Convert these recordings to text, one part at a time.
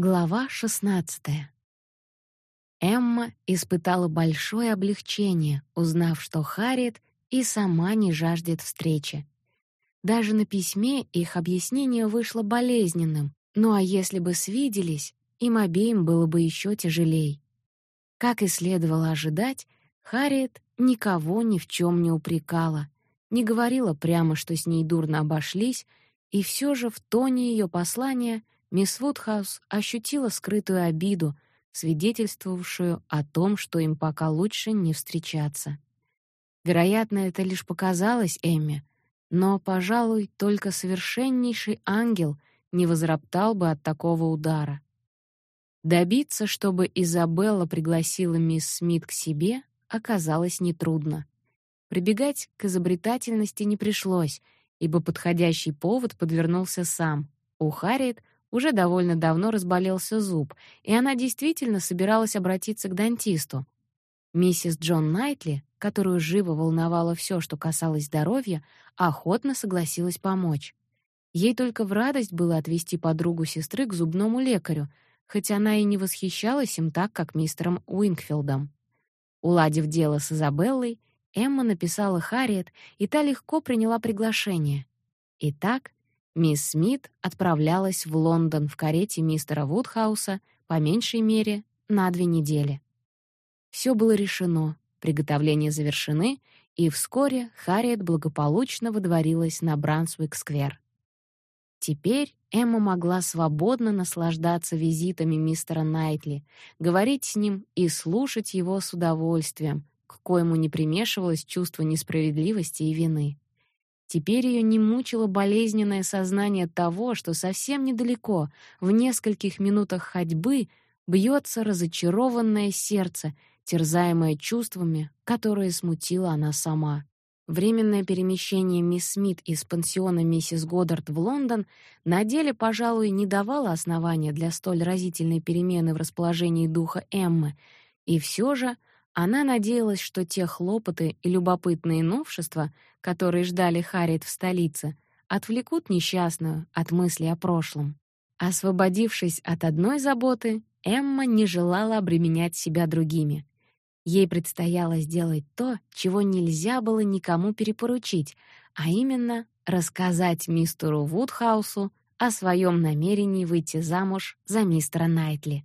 Глава 16. Эмма испытала большое облегчение, узнав, что Харриет и сама не жаждет встречи. Даже на письме их объяснение вышло болезненным. Ну а если бы свиделись, им обеим было бы еще тяжелей. Как и следовало ожидать, Харриет никого ни в чем не упрекала, не говорила прямо, что с ней дурно обошлись, и все же в тоне ее послания — мисс Вудхаус ощутила скрытую обиду, свидетельствовавшую о том, что им пока лучше не встречаться. Вероятно, это лишь показалось Эмме, но, пожалуй, только совершеннейший ангел не возроптал бы от такого удара. Добиться, чтобы Изабелла пригласила мисс Смит к себе, оказалось нетрудно. Прибегать к изобретательности не пришлось, ибо подходящий повод подвернулся сам. У Харриет уже довольно давно разболелся зуб, и она действительно собиралась обратиться к дантисту. Миссис Джон Найтли, которую живо волновало все, что касалось здоровья, охотно согласилась помочь. Ей только в радость было отвезти подругу сестры к зубному лекарю, хотя она и не восхищалась им так, как мистером Уинкфилдом. Уладив дело с Изабеллой, Эмма написала Харриет, и та легко приняла приглашение. Итак, Мисс Смит отправлялась в Лондон в карете мистера Вудхауса по меньшей мере на две недели. Все было решено, приготовления завершены, и вскоре Харриет благополучно выдворилась на Брансуик-сквер. Теперь Эмма могла свободно наслаждаться визитами мистера Найтли, говорить с ним и слушать его с удовольствием, к коему не примешивалось чувство несправедливости и вины. Теперь ее не мучило болезненное сознание того, что совсем недалеко, в нескольких минутах ходьбы, бьется разочарованное сердце, терзаемое чувствами, которые смутила она сама. Временное перемещение мисс Смит из пансиона миссис Годдард в Лондон на деле, пожалуй, не давало основания для столь разительной перемены в расположении духа Эммы, и все же она надеялась, что те хлопоты и любопытные новшества, которые ждали Харриет в столице, отвлекут несчастную от мысли о прошлом. Освободившись от одной заботы, Эмма не желала обременять себя другими. Ей предстояло сделать то, чего нельзя было никому перепоручить, а именно рассказать мистеру Вудхаусу о своем намерении выйти замуж за мистера Найтли.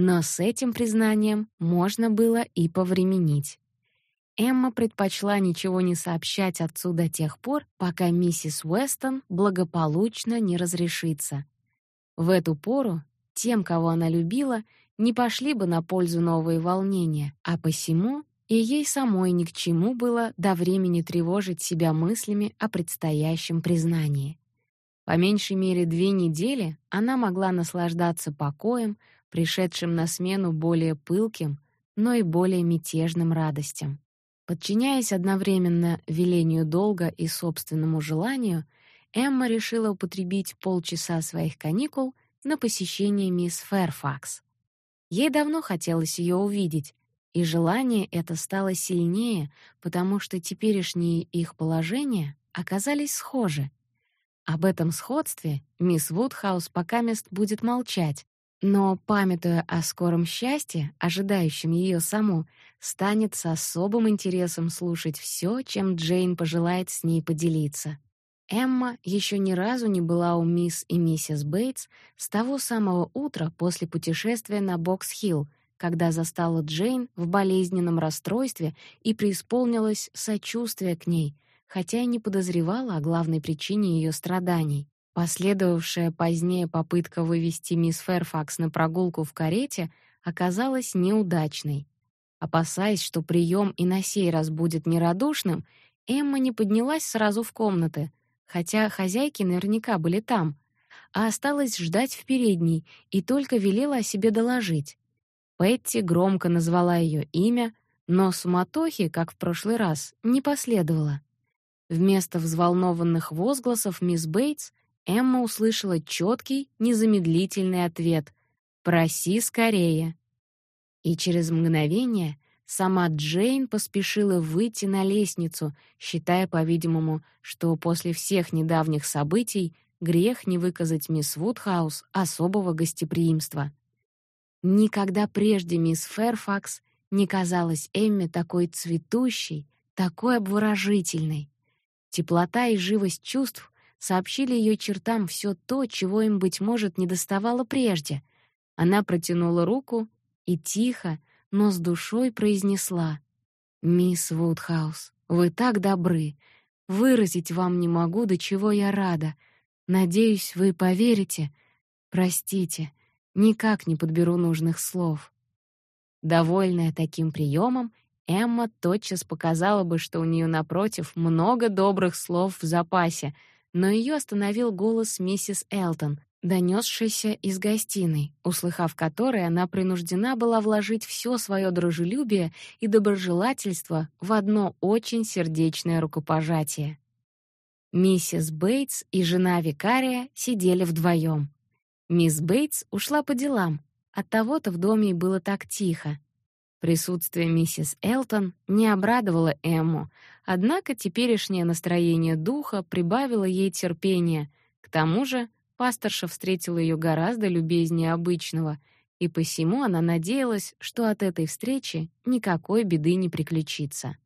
Но с этим признанием можно было и повременить. Эмма предпочла ничего не сообщать отцу до тех пор, пока миссис Уэстон благополучно не разрешится. В эту пору тем, кого она любила, не пошли бы на пользу новые волнения, а посему и ей самой ни к чему было до времени тревожить себя мыслями о предстоящем признании. По меньшей мере две недели она могла наслаждаться покоем, пришедшим на смену более пылким, но и более мятежным радостям. Подчиняясь одновременно велению долга и собственному желанию, Эмма решила употребить полчаса своих каникул на посещение мисс Фэрфакс. Ей давно хотелось ее увидеть, и желание это стало сильнее, потому что теперешние их положения оказались схожи. Об этом сходстве мисс Вудхаус покамест будет молчать, но, памятуя о скором счастье, ожидающем ее саму, станет с особым интересом слушать все, чем Джейн пожелает с ней поделиться. Эмма еще ни разу не была у мисс и миссис Бейтс с того самого утра после путешествия на Бокс-Хилл, когда застала Джейн в болезненном расстройстве и преисполнилась сочувствия к ней, хотя и не подозревала о главной причине ее страданий. Последовавшая позднее попытка вывести мисс Фэрфакс на прогулку в карете оказалась неудачной. Опасаясь, что прием и на сей раз будет нерадушным, Эмма не поднялась сразу в комнаты, хотя хозяйки наверняка были там, а осталась ждать в передней и только велела о себе доложить. Петти громко назвала ее имя, но суматохи, как в прошлый раз, не последовало. Вместо взволнованных возгласов мисс Бейтс Эмма услышала четкий, незамедлительный ответ: "Проси скорее". И через мгновение сама Джейн поспешила выйти на лестницу, считая, по-видимому, что после всех недавних событий грех не выказать мисс Вудхаус особого гостеприимства. Никогда прежде мисс Фэрфакс не казалась Эмме такой цветущей, такой обворожительной. Теплота и живость чувств сообщили ее чертам все то, чего им быть может недоставало прежде. Она протянула руку и тихо, но с душой произнесла: "Мисс Вудхаус, вы так добры. Выразить вам не могу, до чего я рада. Надеюсь, вы поверите. Простите, никак не подберу нужных слов". Довольная таким приемом, Эмма тотчас показала бы, что у нее напротив много добрых слов в запасе, но ее остановил голос миссис Элтон, донесшийся из гостиной, услыхав который, она принуждена была вложить все свое дружелюбие и доброжелательство в одно очень сердечное рукопожатие. Миссис Бейтс и жена викария сидели вдвоем. Мисс Бейтс ушла по делам, оттого-то в доме и было так тихо. Присутствие миссис Элтон не обрадовало Эмму, однако теперешнее настроение духа прибавило ей терпения. К тому же пасторша встретила ее гораздо любезнее обычного, и посему она надеялась, что от этой встречи никакой беды не приключится.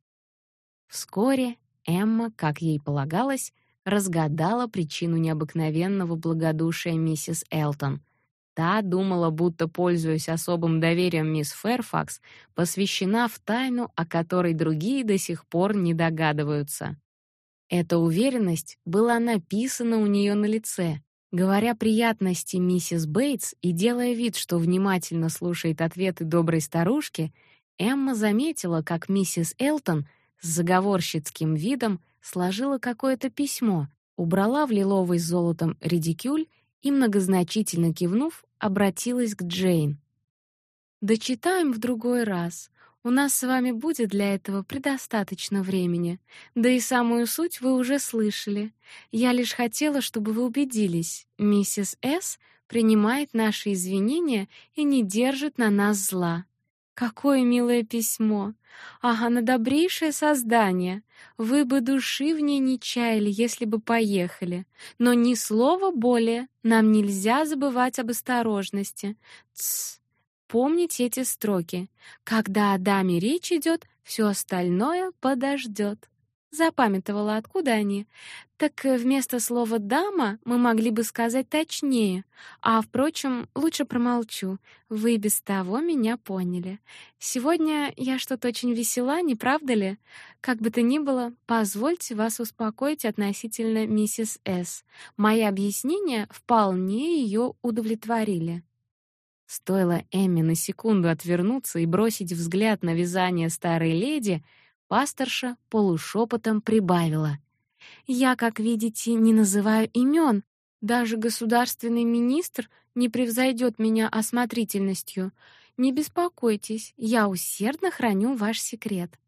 Вскоре Эмма, как ей полагалось, разгадала причину необыкновенного благодушия миссис Элтон — Та думала, будто, пользуясь особым доверием мисс Фэрфакс, посвящена в тайну, о которой другие до сих пор не догадываются. Эта уверенность была написана у нее на лице. Говоря приятности миссис Бейтс и делая вид, что внимательно слушает ответы доброй старушки, Эмма заметила, как миссис Элтон с заговорщицким видом сложила какое-то письмо, убрала в лиловый с золотом редикюль и, многозначительно кивнув, обратилась к Джейн. «Дочитаем в другой раз. У нас с вами будет для этого предостаточно времени. Да и самую суть вы уже слышали. Я лишь хотела, чтобы вы убедились. Миссис С. принимает наши извинения и не держит на нас зла. Какое милое письмо! Ага, на добрейшее создание. Вы бы души в ней не чаяли, если бы поехали. Но ни слова более. Нам нельзя забывать об осторожности. Тсс. Помните эти строки. Когда о даме речь идет, все остальное подождет запамятовала, откуда они. Так э, вместо слова «дама» мы могли бы сказать точнее. А, впрочем, лучше промолчу. Вы без того меня поняли. Сегодня я что-то очень весела, не правда ли? Как бы то ни было, позвольте вас успокоить относительно миссис С. Мои объяснения вполне ее удовлетворили. Стоило Эмми на секунду отвернуться и бросить взгляд на вязание старой леди — Пасторша полушепотом прибавила: "Я, как видите, не называю имен. Даже государственный министр не превзойдет меня осмотрительностью. Не беспокойтесь, я усердно храню ваш секрет".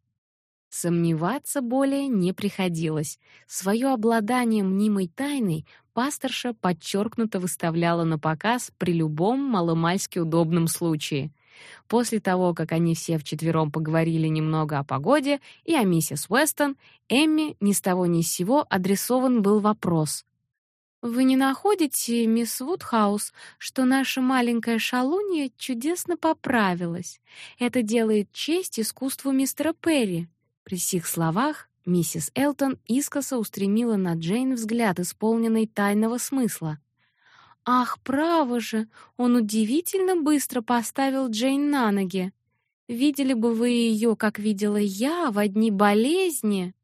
Сомневаться более не приходилось. Своё обладание мнимой тайной пасторша подчеркнуто выставляла на показ при любом маломальски удобном случае — После того, как они все вчетвером поговорили немного о погоде и о миссис Уэстон, Эмми ни с того ни с сего адресован был вопрос. «Вы не находите, мисс Вудхаус, что наша маленькая шалунья чудесно поправилась? Это делает честь искусству мистера Перри». При сих словах миссис Элтон искоса устремила на Джейн взгляд, исполненный тайного смысла. Ах, право же, он удивительно быстро поставил Джейн на ноги. Видели бы вы ее, как видела я, в одни болезни.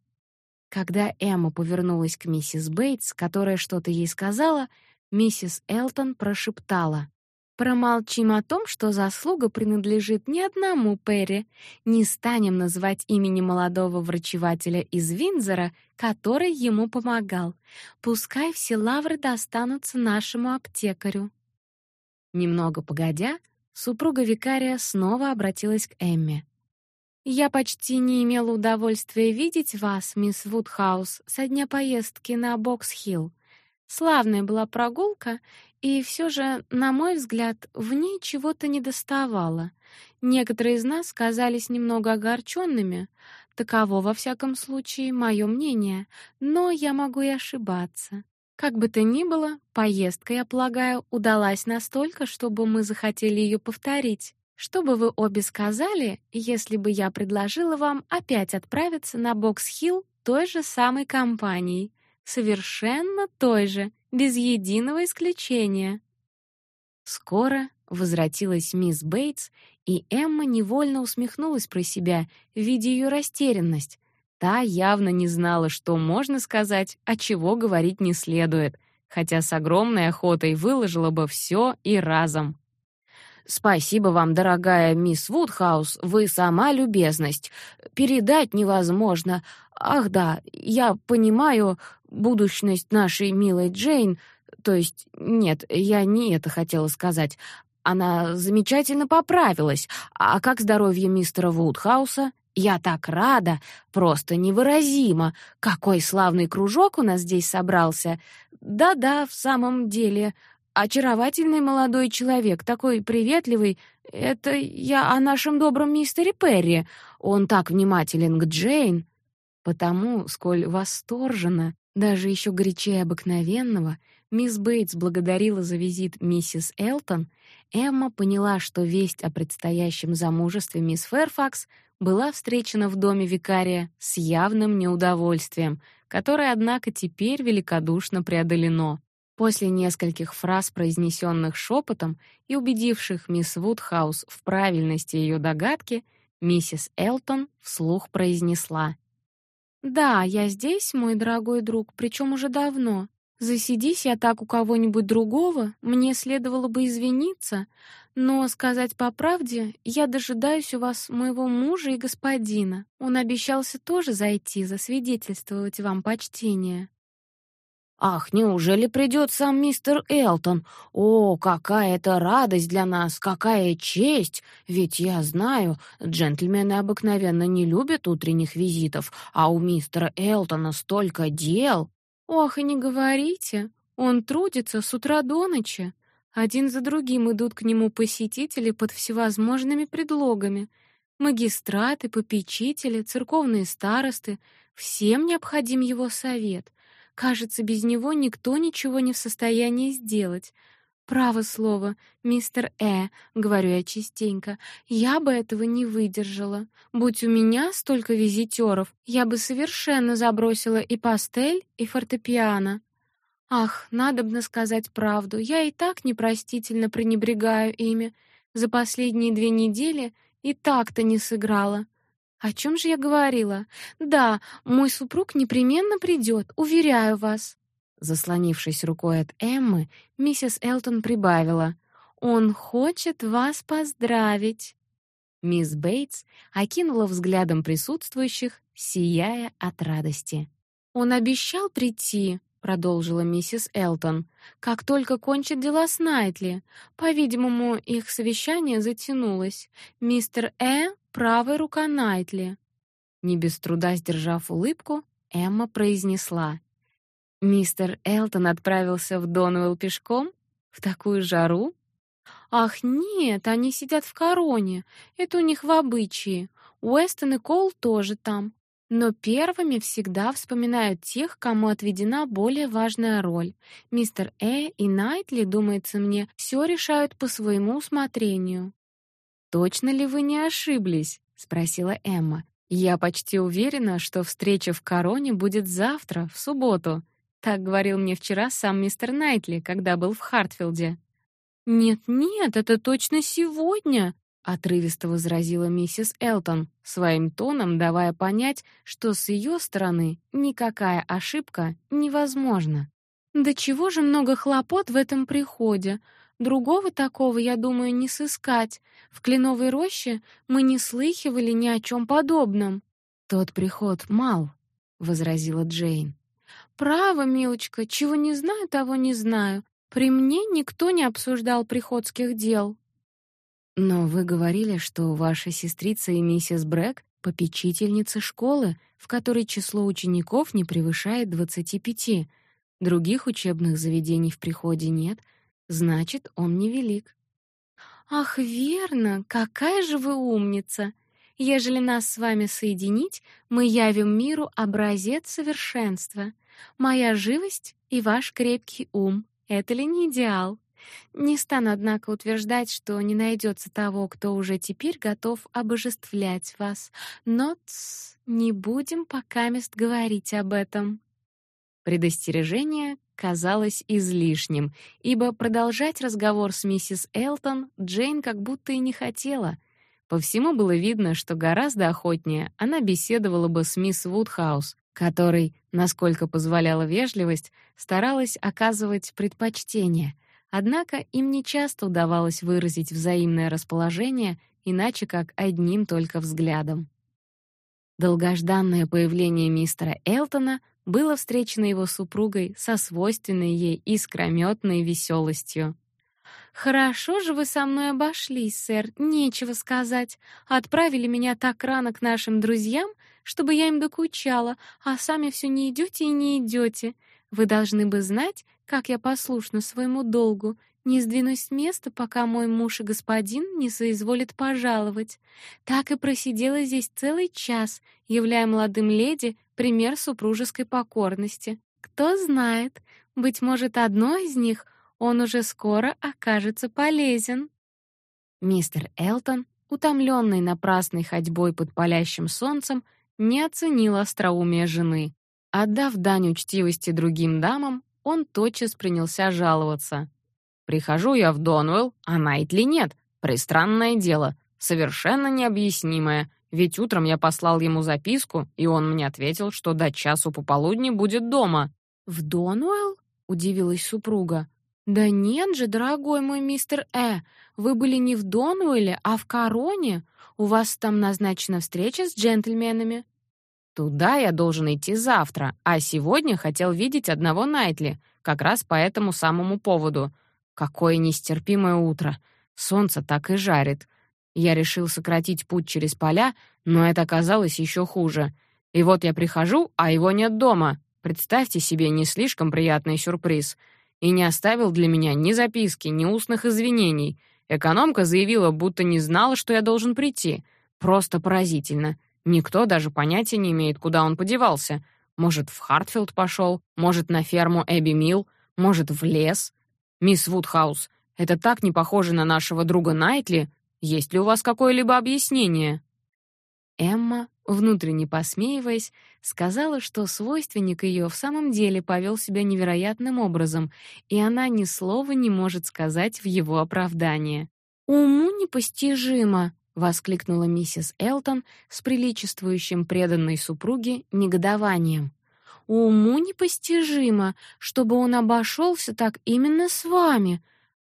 Когда Эмма повернулась к миссис Бейтс, которая что-то ей сказала, миссис Элтон прошептала: Промолчим о том, что заслуга принадлежит не одному Перри. Не станем называть имени молодого врачевателя из Винзора, который ему помогал. Пускай все лавры достанутся нашему аптекарю. Немного погодя, супруга викария снова обратилась к Эмме. Я почти не имела удовольствия видеть вас, мисс Вудхаус, со дня поездки на Бокс-Хилл. Славная была прогулка, и все же, на мой взгляд, в ней чего-то недоставало. Некоторые из нас казались немного огорченными. Таково во всяком случае мое мнение, но я могу и ошибаться. Как бы то ни было, поездка, я полагаю, удалась настолько, чтобы мы захотели ее повторить. Что бы вы обе сказали, если бы я предложила вам опять отправиться на Бокс-Хилл той же самой компанией, совершенно той же, без единого исключения? Скоро возвратилась мисс Бейтс, и Эмма невольно усмехнулась про себя, видя ее растерянность. Та явно не знала, что можно сказать, а чего говорить не следует, хотя с огромной охотой выложила бы все и разом. Спасибо вам, дорогая мисс Вудхаус, вы сама любезность. Передать невозможно. Ах да, я понимаю будущность нашей милой Джейн, то есть нет, я не это хотела сказать. Она замечательно поправилась. А как здоровье мистера Вудхауса? Я так рада, просто невыразимо. Какой славный кружок у нас здесь собрался. Да-да, в самом деле, очаровательный молодой человек, такой приветливый. Это я о нашем добром мистере Перри. Он так внимателен к Джейн. Потому, сколь восторженно, даже еще горячее обыкновенного, мисс Бейтс благодарила за визит миссис Элтон, Эмма поняла, что весть о предстоящем замужестве мисс Фэрфакс была встречена в доме викария с явным неудовольствием, которое, однако, теперь великодушно преодолено. После нескольких фраз, произнесенных шепотом и убедивших мисс Вудхаус в правильности ее догадки, миссис Элтон вслух произнесла: "Да, я здесь, мой дорогой друг, причем уже давно. Засидись я так у кого-нибудь другого, мне следовало бы извиниться, но сказать по правде, я дожидаюсь у вас моего мужа и господина. Он обещался тоже зайти, засвидетельствовать вам почтение. Ах, неужели придет сам мистер Элтон? О, какая это радость для нас, какая честь! Ведь я знаю, джентльмены обыкновенно не любят утренних визитов, а у мистера Элтона столько дел. Ох, и не говорите, он трудится с утра до ночи. Один за другим идут к нему посетители под всевозможными предлогами. Магистраты, попечители, церковные старосты — всем необходим его совет. Кажется, без него никто ничего не в состоянии сделать. Право слово, мистер Э, говорю я частенько, я бы этого не выдержала. Будь у меня столько визитеров, я бы совершенно забросила и пастель, и фортепиано. Ах, надо бы сказать правду, я и так непростительно пренебрегаю ими. За последние две недели и так-то не сыграла. О чем же я говорила? Да, мой супруг непременно придет, уверяю вас. Заслонившись рукой от Эммы, миссис Элтон прибавила: "Он хочет вас поздравить". Мисс Бейтс окинула взглядом присутствующих, сияя от радости. "Он обещал прийти", продолжила миссис Элтон. "Как только кончит дела с Найтли. По-видимому, их совещание затянулось. Мистер Э правая рука Найтли". Не без труда сдержав улыбку, Эмма произнесла: Мистер Элтон отправился в Донуэлл пешком? В такую жару? Ах, нет, они сидят в Короне. Это у них в обычае. Уэстон и Кол тоже там. Но первыми всегда вспоминают тех, кому отведена более важная роль. Мистер Э и Найтли, думается мне, все решают по своему усмотрению. Точно ли вы не ошиблись? спросила Эмма. Я почти уверена, что встреча в Короне будет завтра, в субботу. Так говорил мне вчера сам мистер Найтли, когда был в Хартфилде. Нет, нет, это точно сегодня, отрывисто возразила миссис Элтон, своим тоном давая понять, что с ее стороны никакая ошибка невозможна. Да чего же много хлопот в этом приходе? Другого такого, я думаю, не сыскать. В Кленовой роще мы не слыхивали ни о чем подобном. Тот приход мал, возразила Джейн. Право, милочка, чего не знаю, того не знаю. При мне никто не обсуждал приходских дел. Но вы говорили, что ваша сестрица и миссис Брэк попечительница школы, в которой число учеников не превышает двадцати пяти. Других учебных заведений в приходе нет, значит, он невелик. Ах, верно, какая же вы умница. Ежели нас с вами соединить, мы явим миру образец совершенства — Моя живость и ваш крепкий ум — это ли не идеал? Не стану, однако, утверждать, что не найдется того, кто уже теперь готов обожествлять вас. Но не будем пока мест говорить об этом. Предостережение казалось излишним, ибо продолжать разговор с миссис Элтон Джейн как будто и не хотела. По всему было видно, что гораздо охотнее она беседовала бы с мисс Вудхаус, которой, насколько позволяла вежливость, старалась оказывать предпочтение — Однако им не часто удавалось выразить взаимное расположение, иначе как одним только взглядом. Долгожданное появление мистера Элтона было встречено его супругой со свойственной ей искрометной веселостью. «Хорошо же вы со мной обошлись, сэр, нечего сказать. Отправили меня так рано к нашим друзьям, чтобы я им докучала, а сами все не идете и не идете. Вы должны бы знать, как я послушна своему долгу, не сдвинусь с места, пока мой муж и господин не соизволит пожаловать. Так и просидела здесь целый час, являя молодым леди пример супружеской покорности. Кто знает, быть может, одной из них он уже скоро окажется полезен. Мистер Элтон, утомленный напрасной ходьбой под палящим солнцем, не оценил остроумия жены. Отдав дань учтивости другим дамам, он тотчас принялся жаловаться. «Прихожу я в Донуэлл, а Найтли нет. Пристранное дело, совершенно необъяснимое. Ведь утром я послал ему записку, и он мне ответил, что до часу пополудни будет дома». «В Донуэлл?» — удивилась супруга. «Да нет же, дорогой мой мистер Э, вы были не в Донуэлле, а в Короне. У вас там назначена встреча с джентльменами». Туда я должен идти завтра, а сегодня хотел видеть одного Найтли, как раз по этому самому поводу. Какое нестерпимое утро. Солнце так и жарит. Я решил сократить путь через поля, но это оказалось еще хуже. И вот я прихожу, а его нет дома. Представьте себе не слишком приятный сюрприз. И не оставил для меня ни записки, ни устных извинений. Экономка заявила, будто не знала, что я должен прийти. Просто поразительно. Никто даже понятия не имеет, куда он подевался. Может, в Хартфилд пошел, может, на ферму Эбби Милл, может, в лес. Мисс Вудхаус, это так не похоже на нашего друга Найтли. Есть ли у вас какое-либо объяснение? Эмма, внутренне посмеиваясь, сказала, что свойственник ее в самом деле повел себя невероятным образом, и она ни слова не может сказать в его оправдание. Уму непостижимо, воскликнула миссис Элтон с приличествующим преданной супруге негодованием. Уму непостижимо, чтобы он обошелся так именно с вами.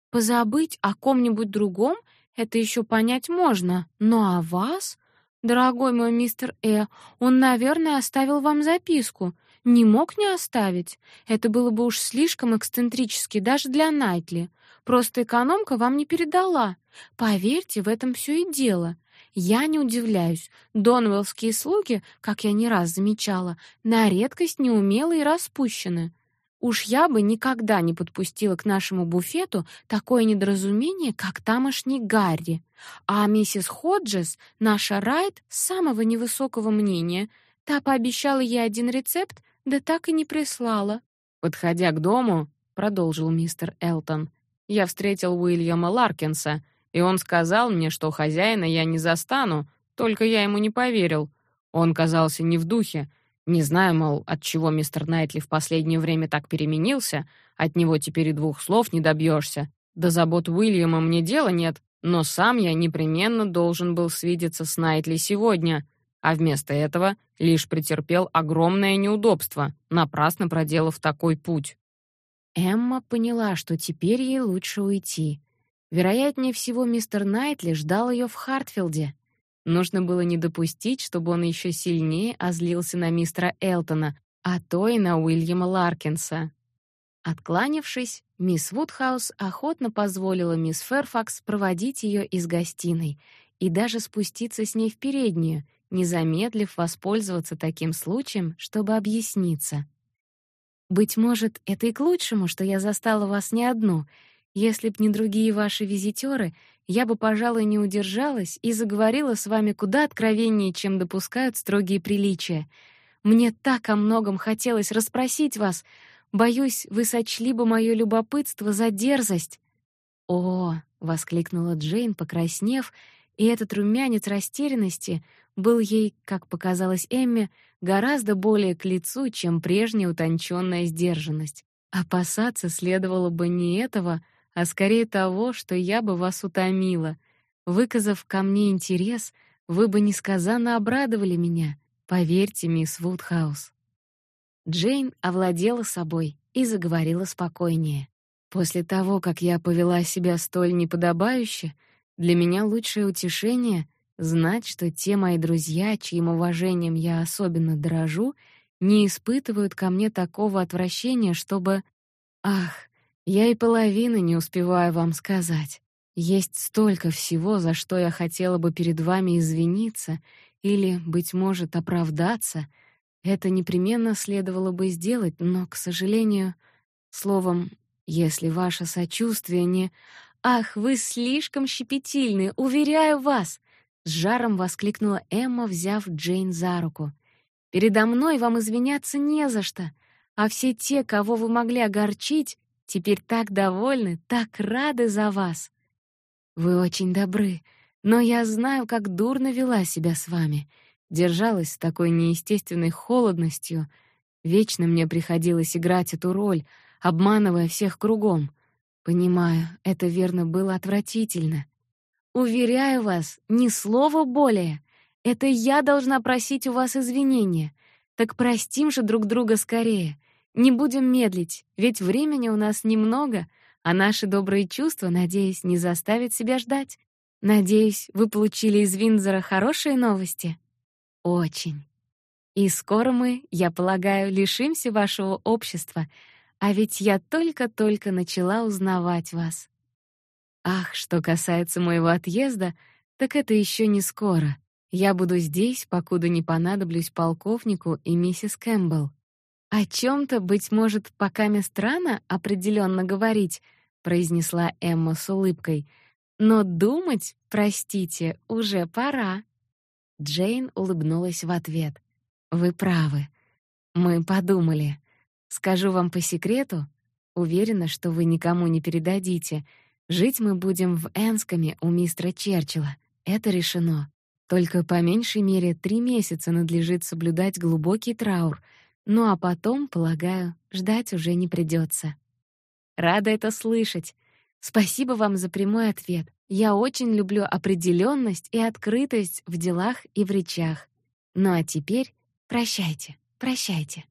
Позабыть о ком-нибудь другом это еще понять можно, но о вас, дорогой мой мистер Э, он, наверное, оставил вам записку. Не мог не оставить. Это было бы уж слишком эксцентрически даже для Найтли. Просто экономка вам не передала. Поверьте, в этом все и дело. Я не удивляюсь. Донвеллские слуги, как я не раз замечала, на редкость неумелы и распущены. Уж я бы никогда не подпустила к нашему буфету такое недоразумение, как тамошний Гарри. А миссис Ходжес, наша Райт, самого невысокого мнения, та пообещала ей один рецепт, да так и не прислала. Подходя к дому, продолжил мистер Элтон, я встретил Уильяма Ларкинса, и он сказал мне, что хозяина я не застану, только я ему не поверил. Он казался не в духе. Не знаю, мол, от чего мистер Найтли в последнее время так переменился, от него теперь и двух слов не добьешься. До забот Уильяма мне дела нет, но сам я непременно должен был свидеться с Найтли сегодня, а вместо этого лишь претерпел огромное неудобство, напрасно проделав такой путь. Эмма поняла, что теперь ей лучше уйти. Вероятнее всего, мистер Найтли ждал ее в Хартфилде. Нужно было не допустить, чтобы он еще сильнее озлился на мистера Элтона, а то и на Уильяма Ларкинса. Откланившись, мисс Вудхаус охотно позволила мисс Ферфакс проводить ее из гостиной и даже спуститься с ней в переднюю, не замедлив воспользоваться таким случаем, чтобы объясниться. Быть может, это и к лучшему, что я застала вас не одну. Если б не другие ваши визитеры, я бы, пожалуй, не удержалась и заговорила с вами куда откровеннее, чем допускают строгие приличия. Мне так о многом хотелось расспросить вас. Боюсь, вы сочли бы мое любопытство за дерзость». «О!» — воскликнула Джейн, покраснев, и этот румянец растерянности был ей, как показалось Эмме, гораздо более к лицу, чем прежняя утонченная сдержанность. Опасаться следовало бы не этого, а скорее того, что я бы вас утомила. Выказав ко мне интерес, вы бы несказанно обрадовали меня. Поверьте, мисс Вудхаус. Джейн овладела собой и заговорила спокойнее. После того, как я повела себя столь неподобающе, для меня лучшее утешение знать, что те мои друзья, чьим уважением я особенно дорожу, не испытывают ко мне такого отвращения, чтобы... Ах, я и половины не успеваю вам сказать. Есть столько всего, за что я хотела бы перед вами извиниться или, быть может, оправдаться. Это непременно следовало бы сделать, но, к сожалению, словом, если ваше сочувствие не... «Ах, вы слишком щепетильны, уверяю вас!» С жаром воскликнула Эмма, взяв Джейн за руку. «Передо мной вам извиняться не за что, а все те, кого вы могли огорчить, теперь так довольны, так рады за вас. Вы очень добры, но я знаю, как дурно вела себя с вами, держалась с такой неестественной холодностью. Вечно мне приходилось играть эту роль, обманывая всех кругом. Понимаю, это верно было отвратительно. Уверяю вас, ни слова более. Это я должна просить у вас извинения. Так простим же друг друга скорее. Не будем медлить, ведь времени у нас немного, а наши добрые чувства, надеюсь, не заставят себя ждать. Надеюсь, вы получили из Винзора хорошие новости. Очень. И скоро мы, я полагаю, лишимся вашего общества, а ведь я только-только начала узнавать вас. Ах, что касается моего отъезда, так это еще не скоро. Я буду здесь, покуда не понадоблюсь полковнику и миссис Кэмпбелл. О чем то быть может, пока мне странно определенно говорить, произнесла Эмма с улыбкой. Но думать, простите, уже пора. Джейн улыбнулась в ответ. Вы правы. Мы подумали. Скажу вам по секрету, уверена, что вы никому не передадите. Жить мы будем в Энскоме у мистера Черчилля. Это решено. Только по меньшей мере три месяца надлежит соблюдать глубокий траур. Ну а потом, полагаю, ждать уже не придется. Рада это слышать. Спасибо вам за прямой ответ. Я очень люблю определенность и открытость в делах и в речах. Ну а теперь прощайте, прощайте.